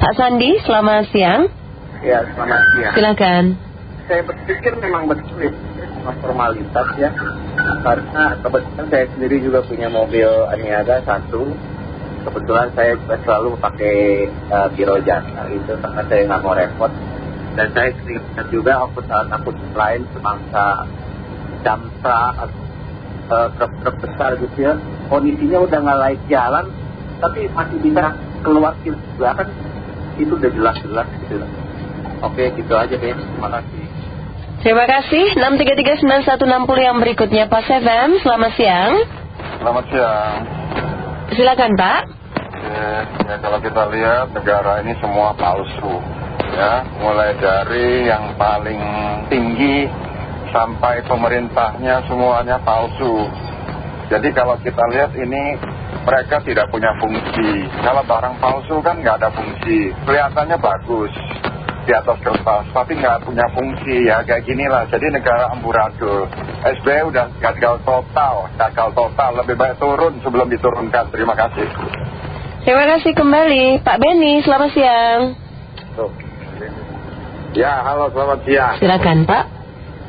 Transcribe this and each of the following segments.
Pak Sandi, selamat siang. Ya, selamat siang. Silakan. Saya berpikir memang betul ya, formalitas ya. Karena kebetulan saya sendiri juga punya mobil Aniaga satu. Kebetulan saya juga selalu pakai uh, biro jasa itu karena saya nggak mau repot. Dan saya sering juga angkutan-angkutan lain semangsa damsa uh, truk-truk besar gitu ya. Kondisinya udah nggak layak jalan, tapi masih bisa keluar juga kan itu udah jelas-jelas gitu Oke gitu aja deh, terima kasih. Terima kasih. 6339160 yang berikutnya Pak Seven, selamat siang. Selamat siang. Silakan Pak. Ya, ya kalau kita lihat negara ini semua palsu. Ya, mulai dari yang paling tinggi sampai pemerintahnya semuanya palsu. Jadi kalau kita lihat ini mereka tidak punya fungsi. Kalau barang palsu kan nggak ada fungsi. Kelihatannya bagus di atas kertas, tapi nggak punya fungsi ya kayak gini lah. Jadi negara amburadul. SBY udah gagal total, gagal total. Lebih baik turun sebelum diturunkan. Terima kasih. Terima kasih kembali, Pak Beni. Selamat siang. Ya, halo selamat siang. Silakan Pak.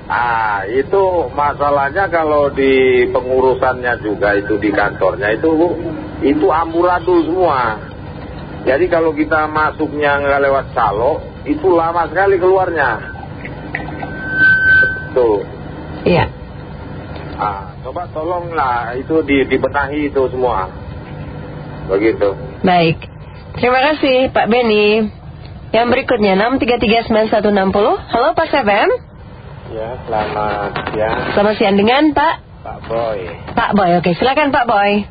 Ah, itu masalahnya kalau di pengurusannya juga itu di kantornya itu itu amburadul semua. Jadi kalau kita masuknya nggak lewat calo, itu lama sekali keluarnya. Tuh. Iya. Ah, coba tolonglah itu di, dibenahi itu semua. Begitu. Baik. Terima kasih Pak Beni. Yang berikutnya 6339160. Halo Pak Seven. Ya, selamat siang. Selamat siang dengan Pak Pak Boy. Pak Boy. Oke, silakan Pak Boy.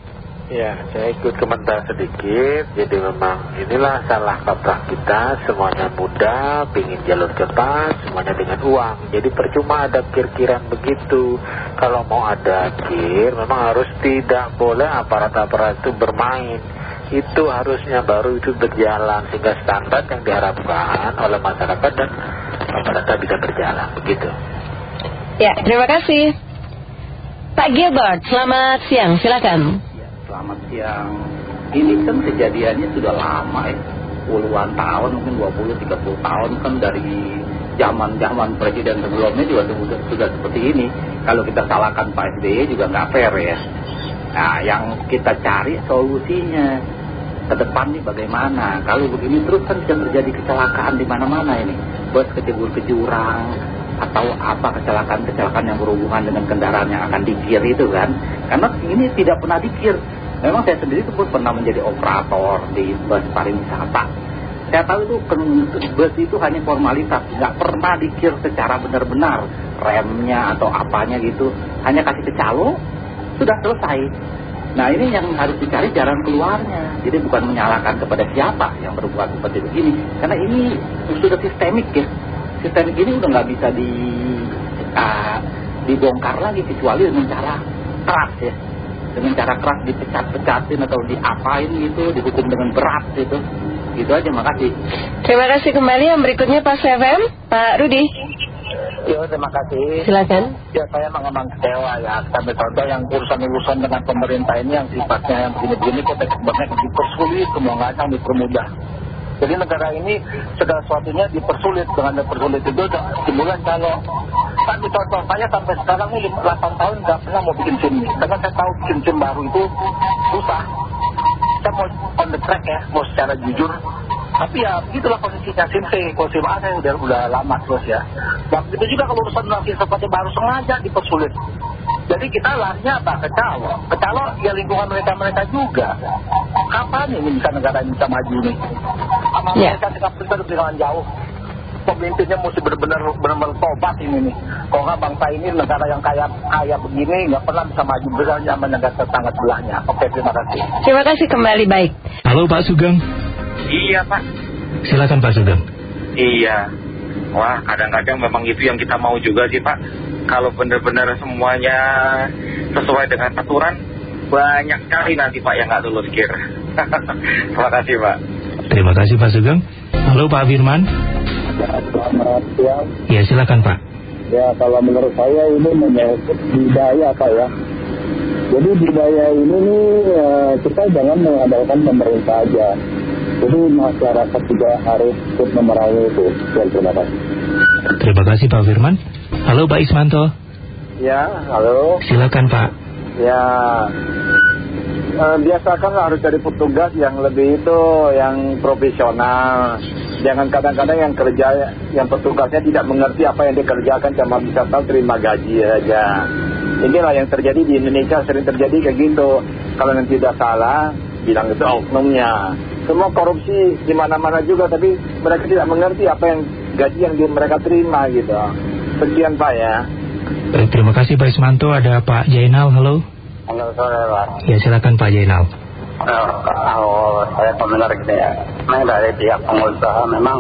Ya, saya ikut komentar sedikit. Jadi memang inilah salah kaprah kita. Semuanya mudah, pingin jalur cepat, semuanya dengan uang. Jadi percuma ada kir-kiran begitu. Kalau mau ada kir, memang harus tidak boleh aparat-aparat itu bermain. Itu harusnya baru itu berjalan sehingga standar yang diharapkan oleh masyarakat dan masyarakat bisa berjalan. Begitu. Ya, terima kasih. Pak Gilbert, selamat siang. Silakan. Selamat siang. Ini kan kejadiannya sudah lama ya. Puluhan tahun, mungkin 20-30 tahun kan dari zaman-zaman presiden sebelumnya juga sudah, sudah seperti ini. Kalau kita salahkan Pak SBY juga nggak fair ya. Nah, yang kita cari solusinya ke depan nih bagaimana. Kalau begini terus kan bisa terjadi kecelakaan di mana-mana ini. Bus kecebur ke jurang, atau apa kecelakaan-kecelakaan yang berhubungan dengan kendaraan yang akan dikir itu kan. Karena ini tidak pernah dikir. Memang saya sendiri pun pernah menjadi operator di bus pariwisata. Saya tahu itu bus itu hanya formalitas, nggak pernah dikir secara benar-benar remnya atau apanya gitu. Hanya kasih ke calo, sudah selesai. Nah ini yang harus dicari jalan keluarnya. Jadi bukan menyalahkan kepada siapa yang berbuat seperti begini. Karena ini sudah sistemik ya. Sistemik ini udah nggak bisa di, uh, dibongkar lagi kecuali dengan cara keras ya dengan cara keras dipecat-pecatin atau diapain gitu, dihukum dengan berat gitu. Gitu aja, makasih. Terima kasih kembali. Yang berikutnya Pak Sevem, Pak Rudi. Terima kasih. Silakan. Ya, saya memang kecewa ya. Sampai contoh yang urusan-urusan dengan pemerintah ini yang sifatnya yang begini-begini kita sebenarnya dipersulit, semua nggak dipermudah. Jadi negara ini segala sesuatunya dipersulit dengan dipersulit itu sebulan kalau Kan contoh saya sampai sekarang ini 8 tahun nggak pernah mau bikin SIM Karena saya tahu bikin SIM baru itu susah. Saya mau on the track ya, mau secara jujur. Tapi ya begitulah posisinya. Kalau SIM A saya udah, udah lama terus ya. Dan begitu juga kalau urusan nanti seperti baru sengaja dipersulit. Jadi kita larinya apa? Ke calo. Ke calo ya lingkungan mereka-mereka juga. Kapan ini bisa negara ini bisa maju nih? Sama yeah. mereka kita dengan jauh pemimpinnya mesti benar-benar benar-benar tobat ini nih. Kalau nggak bangsa ini negara yang kaya kaya begini nggak pernah bisa maju besar zaman negara tetangga sebelahnya. Oke terima kasih. Terima kasih kembali baik. Halo Pak Sugeng. Iya Pak. Silakan Pak Sugeng. Iya. Wah kadang-kadang memang itu yang kita mau juga sih Pak. Kalau benar-benar semuanya sesuai dengan aturan banyak sekali nanti Pak yang nggak lulus kir. terima kasih Pak. Terima kasih Pak Sugeng. Halo Pak Firman. Selamat siang. Ya silakan Pak. Ya kalau menurut saya ini menyangkut budaya Pak ya. Jadi budaya ini nih ya, kita jangan mengandalkan pemerintah aja. Jadi masyarakat juga harus ikut memerangi itu. Sekian, terima kasih. Terima kasih Pak Firman. Halo Pak Ismanto. Ya, halo. Silakan Pak. Ya, eh, biasakan harus cari petugas yang lebih itu, yang profesional. Jangan kadang-kadang yang kerja, yang petugasnya tidak mengerti apa yang dikerjakan, cuma bisa tahu terima gaji saja. Inilah yang terjadi di Indonesia, sering terjadi kayak gitu. Kalau nanti tidak salah, bilang itu oknumnya. Semua korupsi di mana-mana juga, tapi mereka tidak mengerti apa yang gaji yang di- mereka terima gitu. Sekian Pak ya. Baik, terima kasih Pak Ismanto. Ada Pak Jainal, halo. Halo sore Pak. Ya silakan Pak Jainal. Kalau saya komentar gitu ya, memang dari pihak pengusaha memang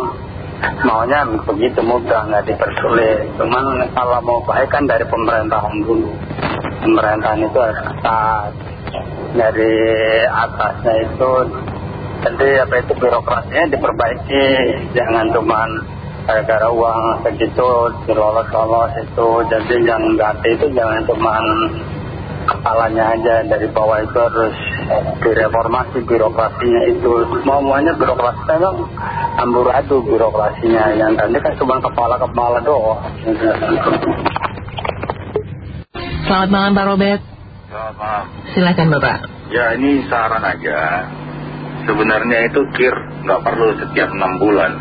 maunya begitu mudah, nggak dipersulit. Cuman kalau mau baik kan dari pemerintahan dulu. Pemerintahan itu harus ketat. Dari atasnya itu, jadi apa itu birokrasinya diperbaiki. Jangan cuman gara-gara uang segitu dilolos-lolos itu. Jadi yang ganti itu jangan cuman kepalanya aja dari bawah itu harus direformasi birokrasinya itu semuanya birokrasi memang amburadul birokrasinya yang tadi kan cuma kepala-kepala doang Selamat malam Pak Robert. Selamat malam. Silakan Bapak. Ya ini saran aja. Sebenarnya itu kir nggak perlu setiap enam bulan.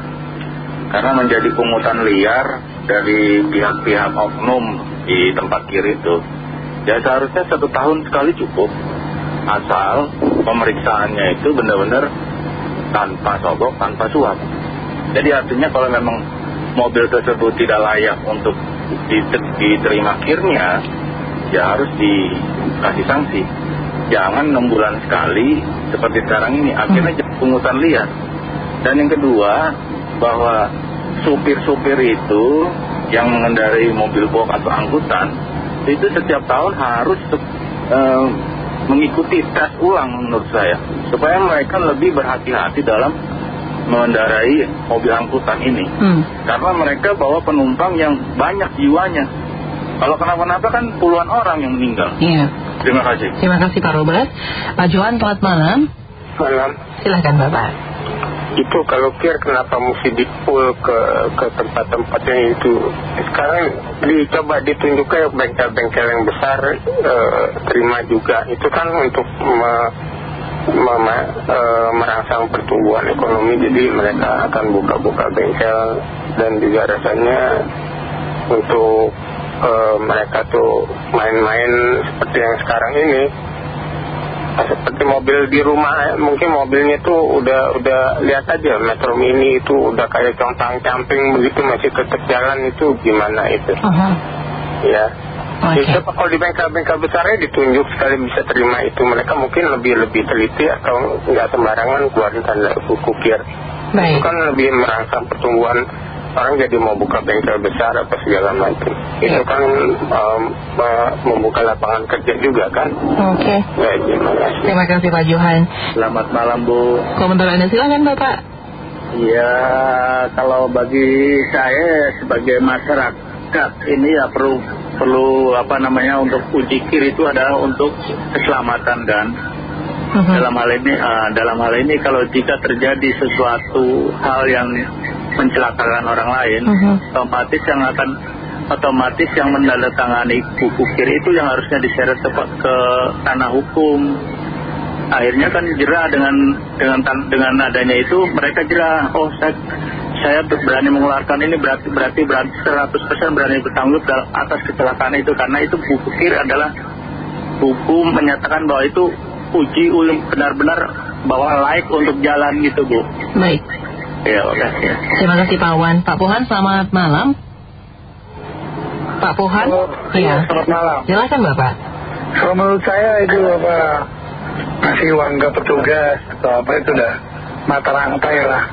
Karena menjadi pungutan liar dari pihak-pihak oknum di tempat kir itu. Ya seharusnya satu tahun sekali cukup. Asal pemeriksaannya itu benar-benar tanpa sogok, tanpa suap. Jadi artinya kalau memang mobil tersebut tidak layak untuk dite- diterima kirnya, ya harus dikasih sanksi. Jangan enam bulan sekali seperti sekarang ini, akhirnya jadi pungutan liar. Dan yang kedua, bahwa supir-supir itu yang mengendarai mobil box atau angkutan, itu setiap tahun harus eh, mengikuti tes ulang menurut saya. Supaya mereka lebih berhati-hati dalam mengendarai mobil angkutan ini. Hmm. Karena mereka bawa penumpang yang banyak jiwanya. Kalau kenapa-napa kan puluhan orang yang meninggal. Iya. Terima kasih. Terima kasih Pak Robert. Pak Johan, selamat malam. Malam. Silahkan Bapak. Itu kalau kir kenapa mesti di pull ke ke tempat-tempat yang itu sekarang dicoba ditunjukkan bengkel-bengkel yang besar eh, terima juga itu kan untuk me- me- eh, merangsang pertumbuhan ekonomi jadi mereka akan buka-buka bengkel dan juga rasanya untuk eh, mereka tuh main-main seperti yang sekarang ini. Seperti mobil di rumah mungkin mobilnya itu udah udah lihat aja Metro Mini itu udah kayak compang camping begitu masih tetap jalan itu gimana itu? Aha. ya. Oke. Jadi kalau di bengkel-bengkel besarnya ditunjuk sekali bisa terima itu. Mereka mungkin lebih lebih teliti atau nggak sembarangan keluarin tanda buku kir itu kan lebih merangsang pertumbuhan orang jadi mau buka bengkel besar apa segala macam itu kan me- membuka lapangan kerja juga kan Oke. ya terima kasih Terima kasih Pak Johan. selamat malam Bu Komentar Anda silakan Bapak. Ya kalau bagi saya sebagai masyarakat ini ya perlu perlu apa namanya untuk uji kir itu adalah untuk keselamatan kan Mhm. dalam hal ini ah, dalam hal ini kalau jika terjadi sesuatu hal yang mencelakakan orang lain Mhm. otomatis yang akan otomatis yang menandatangani buku kir itu yang harusnya diseret ke, ke tanah hukum akhirnya kan jerah dengan dengan dengan adanya itu mereka jerah oh saya saya berani mengeluarkan ini berarti berarti berarti 100% berani bertanggung jawab atas kecelakaan itu karena itu buku kir adalah buku menyatakan bahwa itu uji benar-benar bahwa layak untuk jalan gitu Bu Baik. Ya makasih Terima kasih Pak Wan. Pak Pohan, selamat malam. Pak Pohan? Iya. Selamat malam. Silakan Bapak. Kalau menurut saya itu apa ngasih uang ke petugas atau apa itu udah mata rantai lah.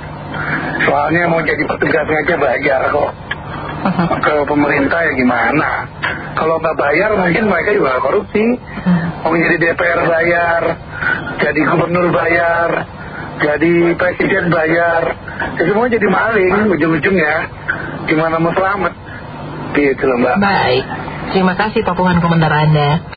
Soalnya mau jadi petugasnya aja bayar kok. Ke pemerintah ya gimana? Kalau nggak bayar mungkin mereka juga korupsi. Mau jadi DPR bayar, jadi gubernur bayar, jadi presiden bayar. Ya semua jadi maling ujung-ujungnya. Gimana mau selamat? Gitu loh mbak. Baik. Terima kasih Pak Pohan komentar Anda.